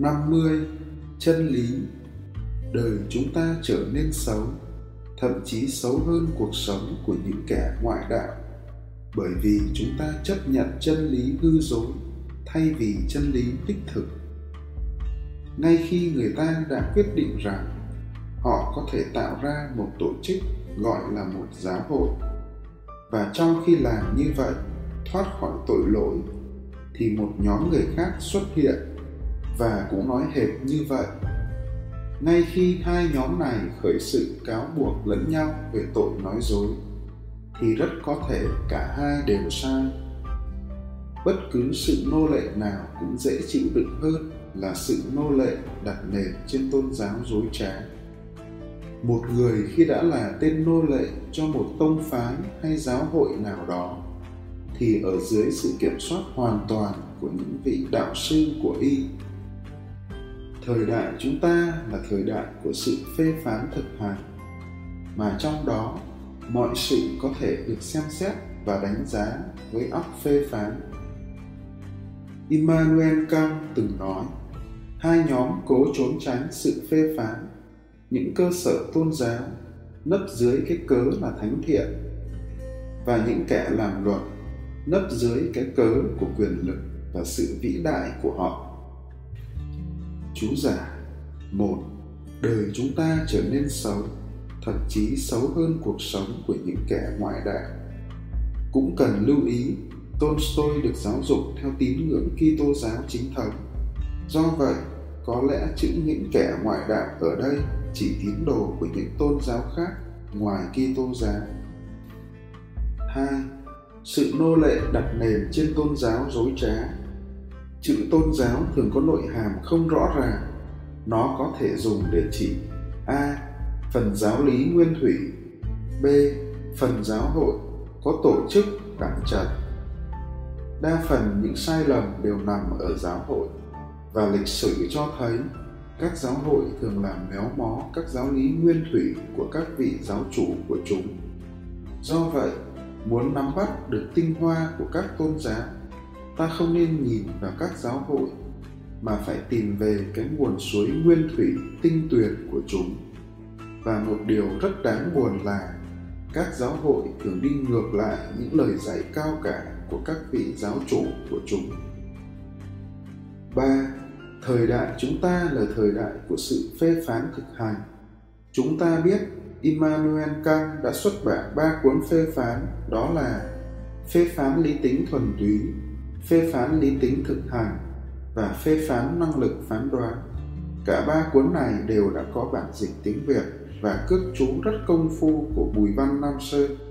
50. Chân lý Đời chúng ta trở nên xấu, thậm chí xấu hơn cuộc sống của những kẻ ngoại đạo bởi vì chúng ta chấp nhận chân lý hư dối thay vì chân lý đích thực ngay khi người ta đã quyết định rằng họ có thể tạo ra một tổ chức gọi là một giáo hội và trong khi làm như vậy thoát khỏi tội lỗi thì một nhóm người khác xuất hiện và cũng nói hệt như vậy. Ngay khi hai nhóm này khởi sự cáo buộc lẫn nhau về tội nói dối, thì rất có thể cả hai đều sai. Bất cứ sự nô lệ nào cũng dễ chịu đựng hơn là sự nô lệ đặt nền trên tôn giáo dối trá. Một người khi đã là tên nô lệ cho một tông phái hay giáo hội nào đó, thì ở dưới sự kiểm soát hoàn toàn của những vị đạo sư của y thời đại chúng ta là thời đại của sự phê phán thực hành, mà trong đó mọi sự có thể được xem xét và đánh giá với óc phê phán. Immanuel Kant từng nói, hai nhóm cố trốn tránh sự phê phán, những cơ sở tôn giáo nấp dưới cái cớ là thánh thiện và những kẻ làm luật nấp dưới cái cớ của quyền lực và sự vĩ đại của họ chú giả một đời chúng ta trở nên xấu thậm chí xấu hơn cuộc sống của những kẻ ngoại đạo cũng cần lưu ý Tolstoy được giáo dục theo tín ngưỡng Kitô giáo chính thống. Do vậy, có lẽ chữ những kẻ ngoại đạo ở đây chỉ tín đồ của những tôn giáo khác ngoài Kitô giáo. 2. Sự nô lệ đặt nền trên tôn giáo dối trá. Chữ tôn giáo thường có nội hàm không rõ ràng. Nó có thể dùng để chỉ A. Phần giáo lý nguyên thủy, B. Phần giáo hội có tổ chức, đẳng trật đa phần những sai lầm đều nằm ở giáo hội và lịch sử cho thấy, các giáo hội thường làm méo mó các giáo lý nguyên thủy của các vị giáo chủ của chúng do vậy, muốn nắm bắt được tinh hoa của các tôn giáo ta không nên nhìn vào các giáo hội mà phải tìm về cái nguồn suối nguyên thủy tinh tuyệt của chúng và một điều rất đáng buồn là các giáo hội thường đi ngược lại những lời dạy cao cả của các vị giáo chủ của chúng. 3. Thời đại chúng ta là thời đại của sự phê phán thực hành. Chúng ta biết Immanuel Kant đã xuất bản ba cuốn phê phán đó là phê phán lý tính thuần túy, phê phán lý tính thực hành và phê phán năng lực phán đoán. Cả ba cuốn này đều đã có bản dịch tiếng Việt và cước chú rất công phu của Bùi Văn Nam Sơn